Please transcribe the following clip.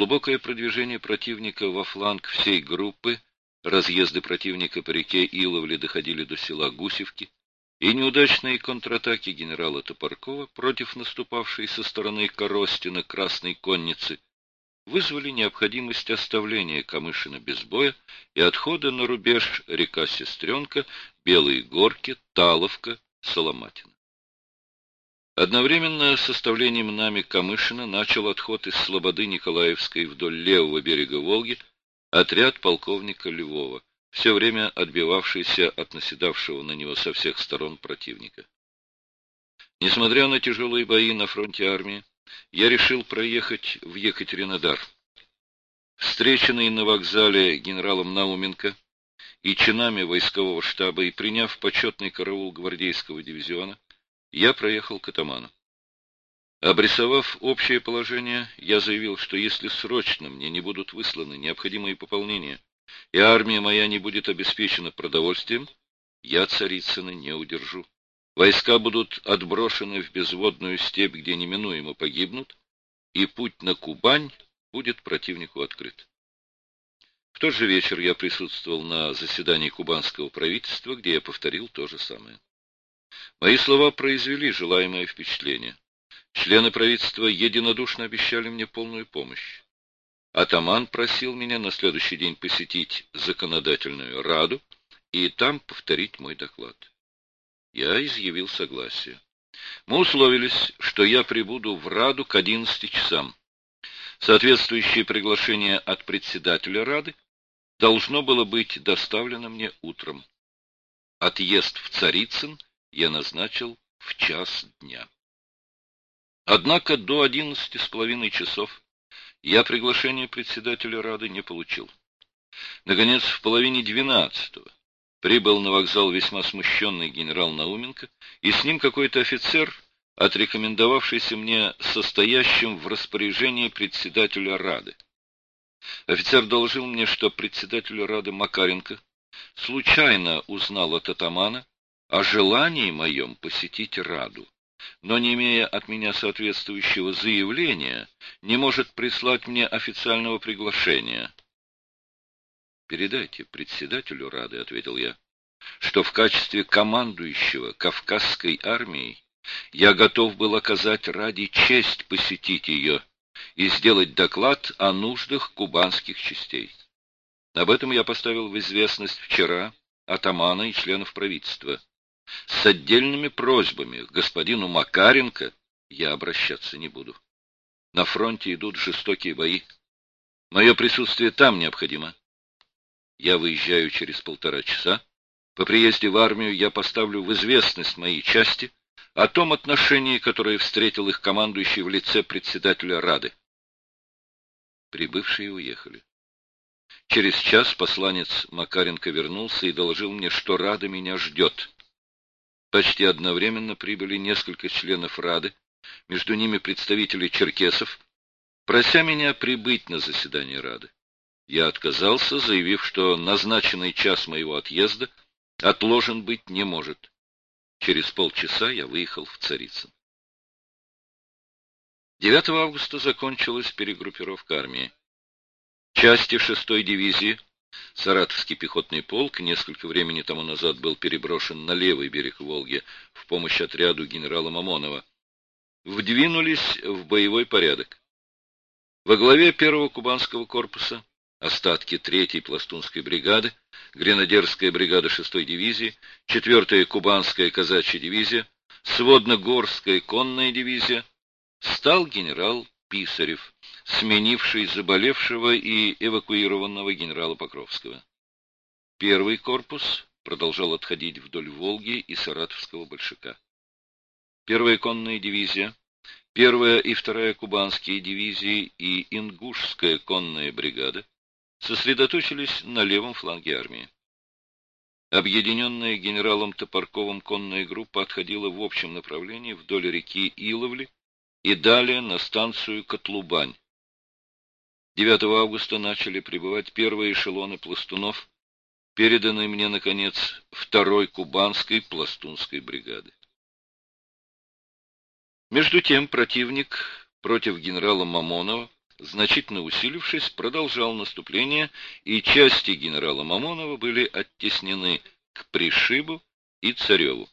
Глубокое продвижение противника во фланг всей группы, разъезды противника по реке Иловли доходили до села Гусевки, и неудачные контратаки генерала Топоркова против наступавшей со стороны Коростина Красной Конницы вызвали необходимость оставления Камышина без боя и отхода на рубеж река Сестренка, Белые Горки, Таловка, Соломатина. Одновременно с составлением нами Камышина начал отход из Слободы Николаевской вдоль левого берега Волги отряд полковника Львова, все время отбивавшийся от наседавшего на него со всех сторон противника. Несмотря на тяжелые бои на фронте армии, я решил проехать в Екатеринодар. Встреченный на вокзале генералом Науменко и чинами войскового штаба и приняв почетный караул гвардейского дивизиона, я проехал к атаману. Обрисовав общее положение, я заявил, что если срочно мне не будут высланы необходимые пополнения, и армия моя не будет обеспечена продовольствием, я Царицына не удержу. Войска будут отброшены в безводную степь, где неминуемо погибнут, и путь на Кубань будет противнику открыт. В тот же вечер я присутствовал на заседании кубанского правительства, где я повторил то же самое. Мои слова произвели желаемое впечатление. Члены правительства единодушно обещали мне полную помощь. Атаман просил меня на следующий день посетить законодательную раду и там повторить мой доклад. Я изъявил согласие. Мы условились, что я прибуду в Раду к 11 часам. Соответствующее приглашение от председателя Рады должно было быть доставлено мне утром. Отъезд в Царицын я назначил в час дня. Однако до одиннадцати с половиной часов я приглашение председателя Рады не получил. Наконец, в половине двенадцатого прибыл на вокзал весьма смущенный генерал Науменко, и с ним какой-то офицер, отрекомендовавшийся мне состоящим в распоряжении председателя Рады. Офицер доложил мне, что председатель Рады Макаренко случайно узнал от атамана о желании моем посетить Раду, но, не имея от меня соответствующего заявления, не может прислать мне официального приглашения. «Передайте председателю Рады», — ответил я, — «что в качестве командующего Кавказской армией я готов был оказать ради честь посетить ее и сделать доклад о нуждах кубанских частей. Об этом я поставил в известность вчера атамана и членов правительства. С отдельными просьбами к господину Макаренко я обращаться не буду. На фронте идут жестокие бои. Мое присутствие там необходимо. Я выезжаю через полтора часа. По приезде в армию я поставлю в известность моей части о том отношении, которое встретил их командующий в лице председателя Рады. Прибывшие уехали. Через час посланец Макаренко вернулся и доложил мне, что Рада меня ждет. Почти одновременно прибыли несколько членов Рады, между ними представители черкесов, прося меня прибыть на заседание Рады. Я отказался, заявив, что назначенный час моего отъезда отложен быть не может. Через полчаса я выехал в Царицын. 9 августа закончилась перегруппировка армии. Части 6-й дивизии Саратовский пехотный полк несколько времени тому назад был переброшен на левый берег Волги в помощь отряду генерала Мамонова. Вдвинулись в боевой порядок. Во главе первого кубанского корпуса остатки третьей пластунской бригады, гренадерская бригада 6-й дивизии, 4-я кубанская казачья дивизия, сводно-горская конная дивизия, стал генерал Писарев, сменивший заболевшего и эвакуированного генерала Покровского. Первый корпус продолжал отходить вдоль Волги и Саратовского большака. Первая конная дивизия, первая и вторая кубанские дивизии и ингушская конная бригада сосредоточились на левом фланге армии. Объединенная генералом Топорковым конная группа отходила в общем направлении вдоль реки Иловли и далее на станцию Котлубань. 9 августа начали прибывать первые эшелоны пластунов, переданные мне, наконец, второй кубанской пластунской бригады. Между тем противник против генерала Мамонова значительно усилившись, продолжал наступление, и части генерала Мамонова были оттеснены к Пришибу и Цареву.